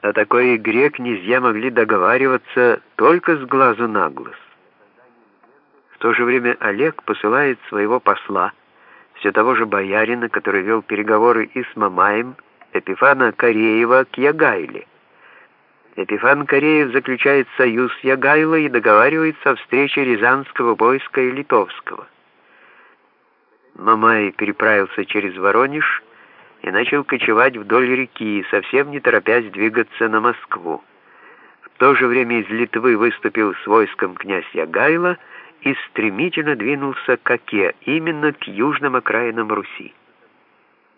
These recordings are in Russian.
О такой игре князья могли договариваться только с глазу на глаз. В то же время Олег посылает своего посла, все того же боярина, который вел переговоры и с Мамаем, Эпифана Кореева к Ягайле. Эпифан Кореев заключает союз с Ягайлой и договаривается о встрече Рязанского войска и Литовского. Мамай переправился через Воронеж и начал кочевать вдоль реки, совсем не торопясь двигаться на Москву. В то же время из Литвы выступил с войском князь Ягайло и стремительно двинулся к Оке, именно к южным окраинам Руси.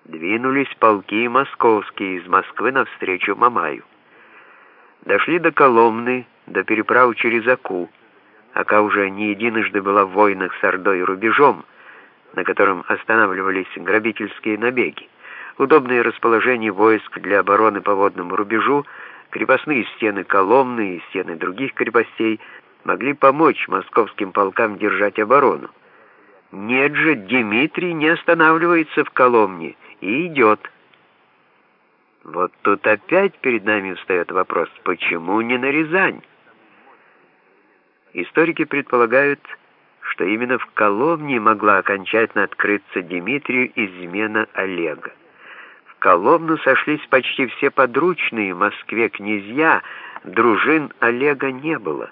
Двинулись полки московские из Москвы навстречу Мамаю. Дошли до Коломны, до переправ через Аку. Ака уже не единожды была в войнах с Ордой и рубежом, на котором останавливались грабительские набеги. Удобное расположение войск для обороны по водному рубежу, крепостные стены Коломны и стены других крепостей могли помочь московским полкам держать оборону. Нет же, Дмитрий не останавливается в Коломне и идет. Вот тут опять перед нами встает вопрос, почему не на Рязань? Историки предполагают, что именно в Коломне могла окончательно открыться Дмитрию измена Олега. В Коломну сошлись почти все подручные в Москве князья, дружин Олега не было.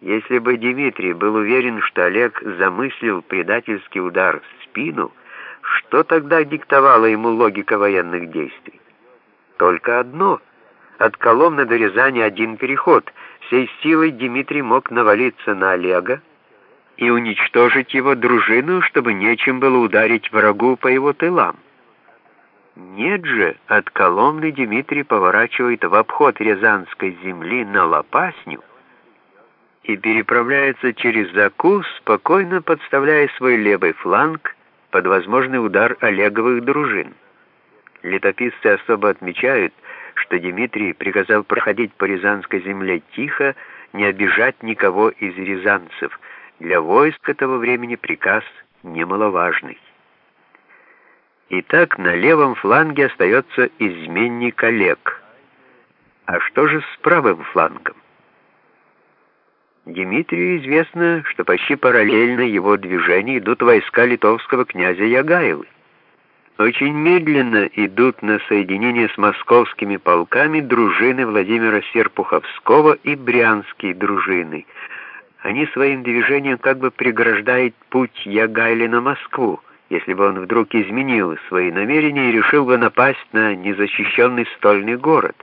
Если бы Дмитрий был уверен, что Олег замыслил предательский удар в спину, что тогда диктовала ему логика военных действий? Только одно. От Коломны до Рязани один переход. Всей силой Дмитрий мог навалиться на Олега и уничтожить его дружину, чтобы нечем было ударить врагу по его тылам. Нет же, от Коломны Дмитрий поворачивает в обход Рязанской земли на Лопасню и переправляется через Заку, спокойно подставляя свой левый фланг под возможный удар Олеговых дружин. Летописцы особо отмечают, что Дмитрий приказал проходить по Рязанской земле тихо, не обижать никого из рязанцев. Для войск этого времени приказ немаловажный. Итак, на левом фланге остается изменник Олег. А что же с правым флангом? Дмитрию известно, что почти параллельно его движению идут войска литовского князя Ягайлы. Очень медленно идут на соединение с московскими полками дружины Владимира Серпуховского и брянские дружины. Они своим движением как бы преграждают путь Ягайли на Москву, если бы он вдруг изменил свои намерения и решил бы напасть на незащищенный стольный город.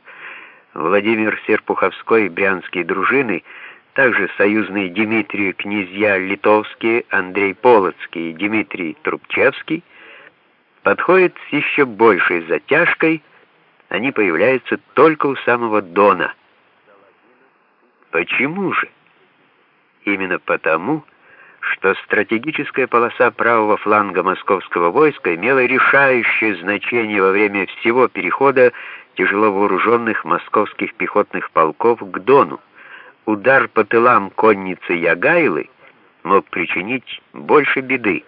Владимир Серпуховской и брянские дружины — также союзные Дмитрий князья литовские Андрей Полоцкий и Дмитрий Трубчевский, подходят с еще большей затяжкой, они появляются только у самого Дона. Почему же? Именно потому, что стратегическая полоса правого фланга московского войска имела решающее значение во время всего перехода тяжело вооруженных московских пехотных полков к Дону удар по тылам конницы Ягайлы мог причинить больше беды.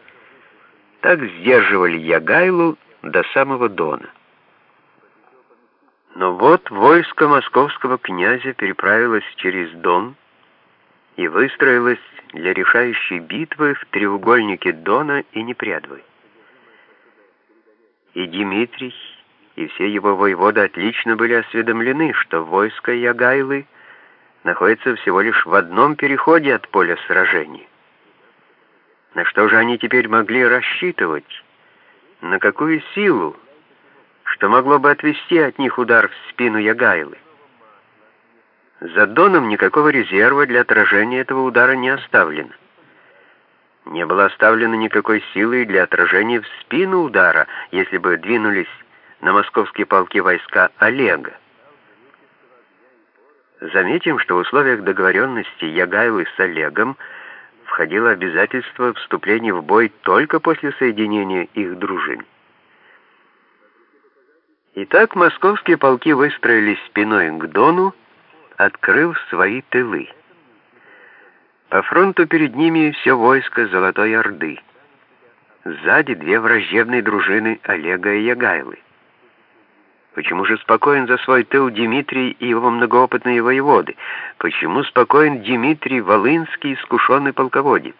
Так сдерживали Ягайлу до самого Дона. Но вот войско московского князя переправилось через Дон и выстроилось для решающей битвы в треугольнике Дона и Непрядвы. И Дмитрий, и все его воеводы отлично были осведомлены, что войско Ягайлы — находится всего лишь в одном переходе от поля сражения. На что же они теперь могли рассчитывать? На какую силу? Что могло бы отвести от них удар в спину Ягайлы? За Доном никакого резерва для отражения этого удара не оставлено. Не было оставлено никакой силы для отражения в спину удара, если бы двинулись на московские полки войска Олега. Заметим, что в условиях договоренности Ягайлы с Олегом входило обязательство вступления в бой только после соединения их дружин. Итак, московские полки выстроились спиной к Дону, открыв свои тылы. По фронту перед ними все войско Золотой Орды. Сзади две враждебные дружины Олега и Ягайлы. Почему же спокоен за свой тыл Дмитрий и его многоопытные воеводы? Почему спокоен Дмитрий Волынский, искушенный полководец?